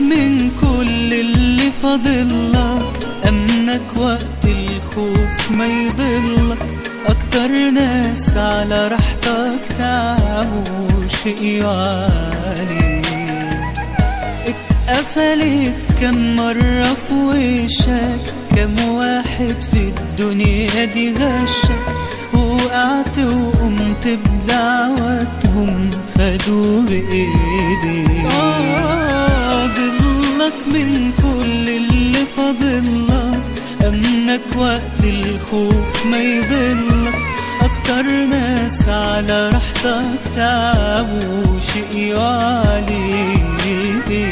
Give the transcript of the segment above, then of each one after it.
من كل اللي فاضلك أمنك وقت الخوف ما يضلك. أكتر ناس على راحتك تعبوا شقيوا عليك اتقفلت كم مرة في وشك. كم واحد في الدنيا دي غشك. وقعت وقمت بدعوتهم خدوا بإيديك ضلك من كل اللي فاضلك أمنك وقت الخوف ما يضلك أكتر ناس على راحتك تعبوا. شقيوا عليك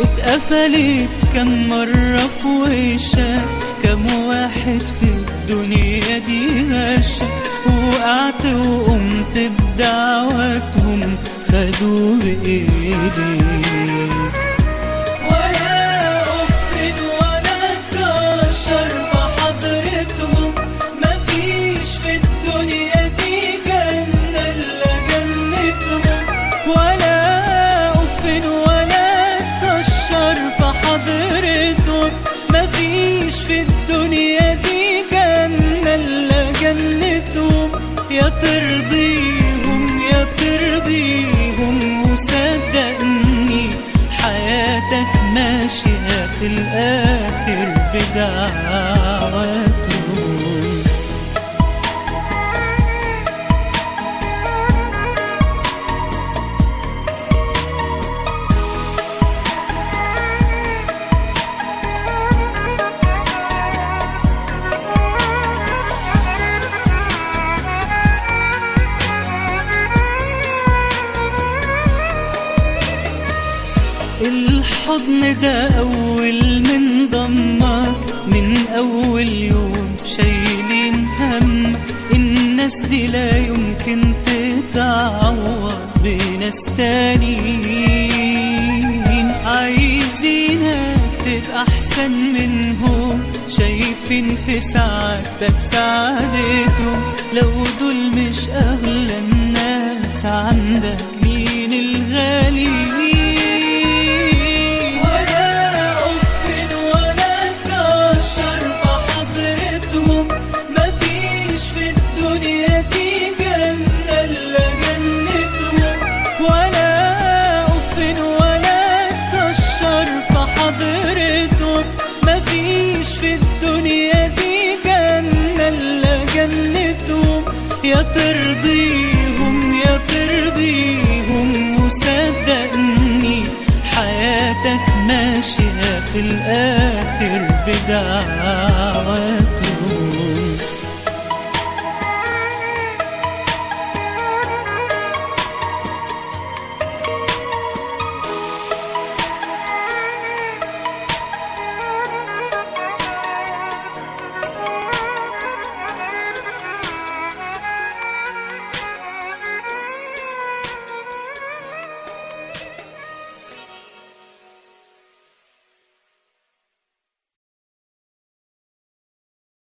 اتقفلت كم مرة في وشك. كم واحد في الدنيا دي غشك وقعت وقمت بدعوتهم خدوا بإيديك الدنيا دي جنة إلا جنتهم يا ترضيهم يا ترضيهم وصدقني. حياتك ماشية في الآخر بدعواتهم الحضن ده أول من ضمك من أول يوم شايلين همك الناس دي لا يمكن تتعوض بناس تانيين. عايزينك تبقى أحسن منهم. شايفين في سعادتك سعادتهم. لو دول مش أغلى الناس عندك يا ترضيهم يا ترضيهم وصدقني حياتك ماشية في الآخر بدعواتهم